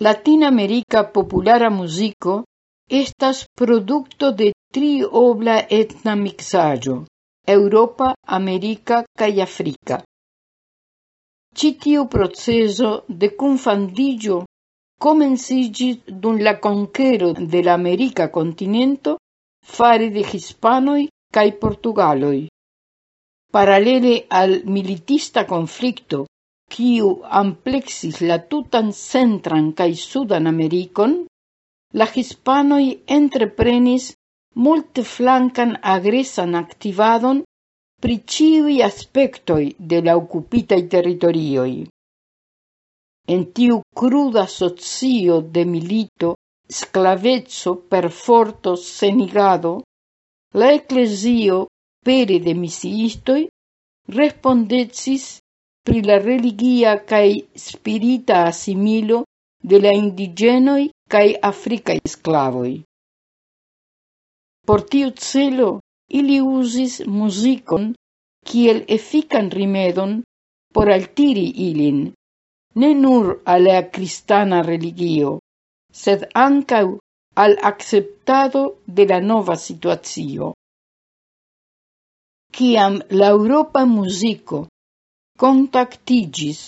Latinamerika populara muziko estas producto de triobla etna miksaĵo: eŭropa, amerika kaj afrika. Ĉi tiu procezo de kunfandiĝo komenciĝis dum la konkero de la amerika fare de hispanoi kaj portugaloj. Paralele al militista conflicto quiu amplexis la tutan centran cae sudan Americon, la hispanoi entreprenis multflankan agresan activadon pri ciui aspectoi de la occupitai territorioi. En tiu cruda socio de milito, sclavezzo, perforto, senigado, la ecclesio, pere de misiistoi respondecis pri la religia kai spirita assimilo de la indigenoi kai afrikaj esclavoi. Por tiu celo ili usis musicon kiel efikan rimedon por altiri ilin, ne nur al cristana religio, sed ancau al acceptado de la nova situazio. Ciam la Europa musico contactigis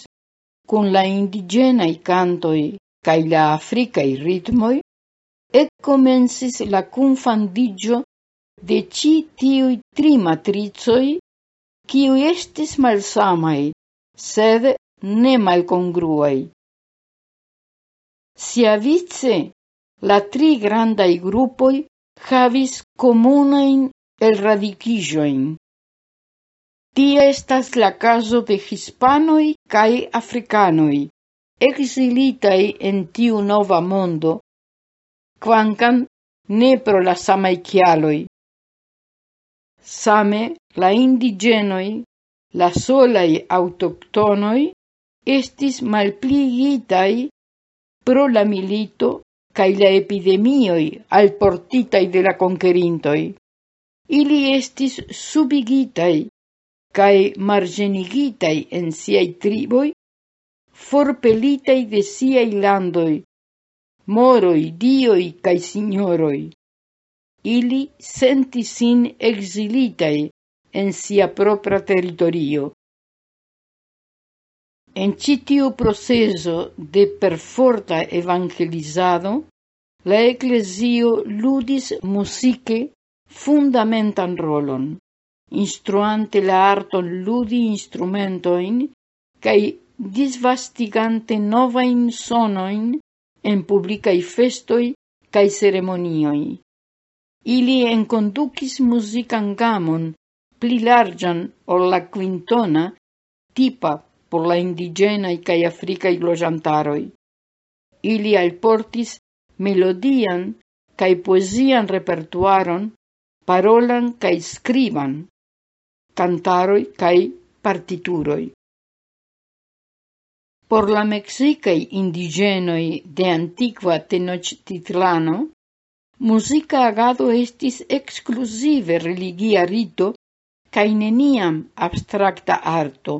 cun la indigenai cantoi cae la africai ritmoi, ec comensis la confandigio de ci tiui tri matrizoi, quiu estis malsamai, sed ne malcongruai. Siavice, la tri grandai gruppoi havis comunain el radicigioin. Tia estas la caso de hispanoi cae africanoi, exilitai en tiu nova mondo, quancam ne pro la samai chialoi. Same la indigenoi, la solai autoctonoi, estis malpligitai pro la milito cae la epidemioi alportitai de la conquerintoi. Ili estis subigitai cae margenigitai en siai triboi, forpelitai de siai landoi, moroi, dioi cae signoroi. Ili senti sin exilitai en sia propra territorio. En citiu proceso de perforta evangelizado, la ecclesio ludis musique fundamentan rolon instruante la arton ludi instrumentoin, cae disvastigante novain sonoin en publicae festoi cae ceremonioi. Ili enconducis musican gamon, pli largan ol la quintona, tipa por la indigenae cae africae glogiantaroi. Ili alportis melodian cae poesian repertuaron, parolan cae scriban, cantaroi cae partituroi. Por la mexicai indigenoi de antiqua Tenochtitlano, musica agado estis exclusive religia rito cae neniam abstracta arto,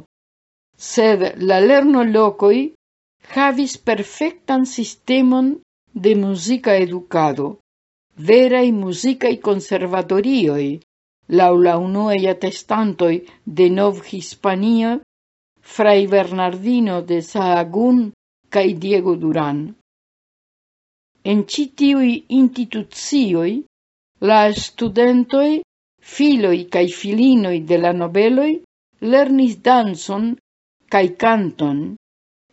sed la lerno locoi havis perfectan sistemon de musica educado, verai musicae conservatorioi, lau la unuaj atestantoj de Nov Hispania, Fray Bernardino de Sahagún cae Diego Duran. En citiui institucioi, la studentoi, filoi cae filinoi de la nobeloi, lernis danson cae canton,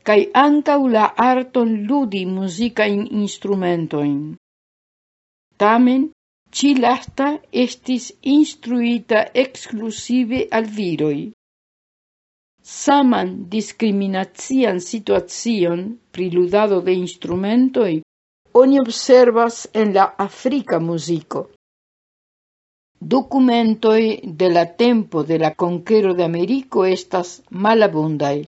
cae ancau la arton ludi muzikajn instrumentoin. Tamen ci lasta estis instruita exclusive al viroi. Saman diskriminacian situacion pri ludado de instrumentoi oni observas en la Africa musico. Documentoi de la tempo de la conquero de Americo estas malabundai,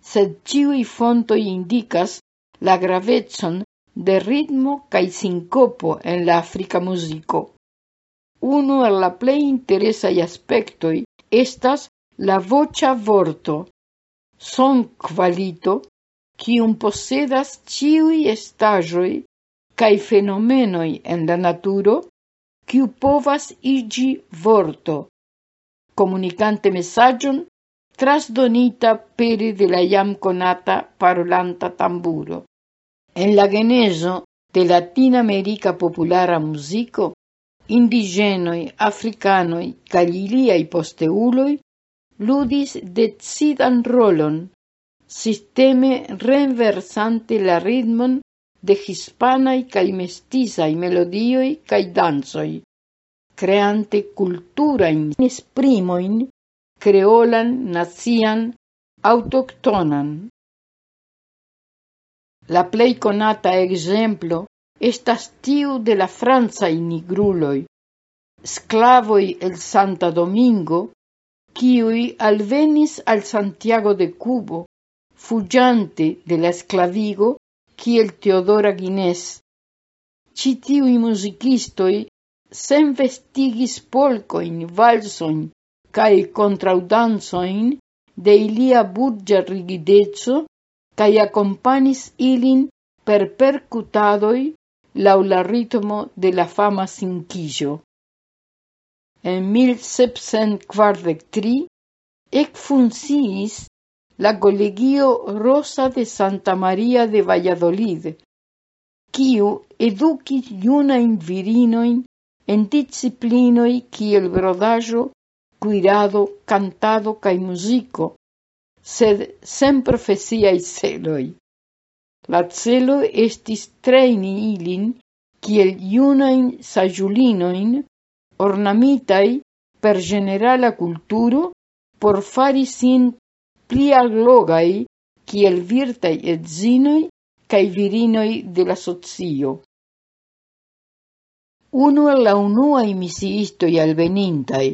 sed ciui fontoi indicas la gravetson de ritmo cae sincopo en la africa musico. Uno el la plei interesai aspectoi estas la vocia vorto, son qualito, quium posedas ciui estajoi cae fenomenoi en la naturo, quiu povas igi vorto, comunicante messagion trasdonita pere de la iam conata parolanta tamburo. En la l'agheneso de latina-america populara muziko indiĝenoj, afrikanoj kaj iliaj posteuloj ludis decidan rolon, sisteme renversante la ritmon de hispanaj kaj mestizaj melodioj kaj dancoj, creante culturajn esprimojn, creolan, nacian, aŭtoktonan. La plei conata exemplo estas tiu de la franza nigruloj, sclavoi el Santa Domingo, quiui alvenis al Santiago de Cubo, fugiante de la esclavigo kiel Teodora Guinness. Citiui musicistoi sen vestigis polcoin, valsoin, cae contraudansoin de ilia burgia rigidezzo cae accompanis ilin per percutadoi lau la ritmo de la fama cinquillo. En 1743 ec funciis la colegio Rosa de Santa Maria de Valladolid, quiu educis iunain virinoin en disciplinoi el brodajo, cuirado, cantado cae musico, sed sen profesiai celoi. La celo estis trejni ilin kiel iunain sajulinoin ornamitai per generala culturo por fari sin pli aglogai kiel virtai etzinoi cae virinoi de la socio. Uno el la unuae misiistoi alvenintai,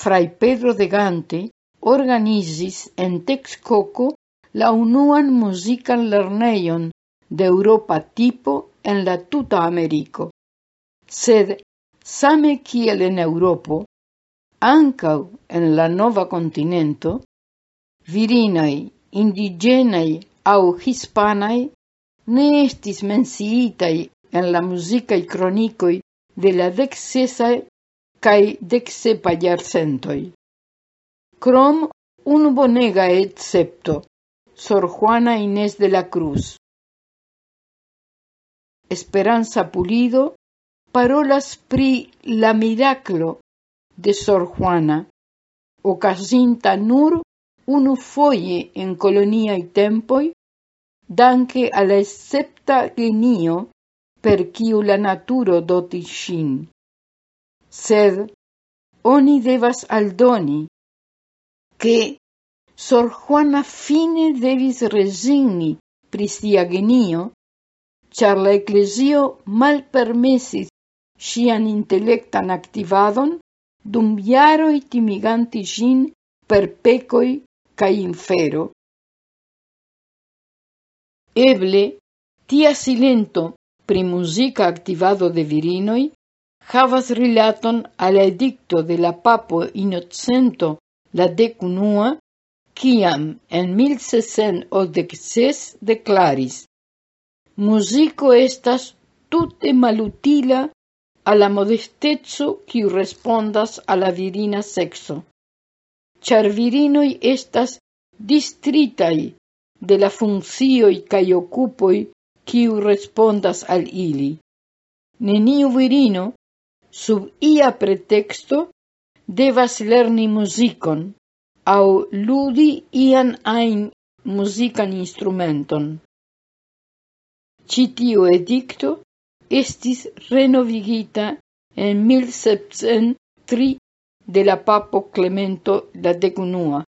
Fray Pedro de Gante, organizis en Texcoco la unuan musican lerneion de Europa tipo en la tuta Americo. Sed same kiel en Europo, ancau en la nova continento, virinai, indigenai au hispanai ne estis mensiitai en la muzikaj cronicoi de la dexesae cae dexepa iarcentoi. Crom un bonega excepto, Sor Juana Inés de la Cruz. Esperanza Pulido parolas pri la miraclo de Sor Juana, ocasinta nur unu foie en coloniai tempoi, danke alla escepta genio per quiu la naturo dotis shin. Sed oni devas aldoni che Sor Juana fine devis resigni pri sia genio, char la ecclesio malpermesis sian intellectan activadon dum iaroi timiganti gin per pecoi cae infero. Eble, tia silento pri musica activado de virinoi havas rilaton al edicto de la papo Innocento la decunua, ciam en 1686 declaris «Musico estas tute malutila alla modestezzo qui respondas alla virina sexo, char virinoi estas distritai de la funzioi cae occupoi quiu respondas al ili. Neniu virino, sub ia pretexto, devas lerni musicon au ludi ian ain musican instrumenton. Ĉi edicto estis renovigita en 1703 de la papo Clemento la decunua.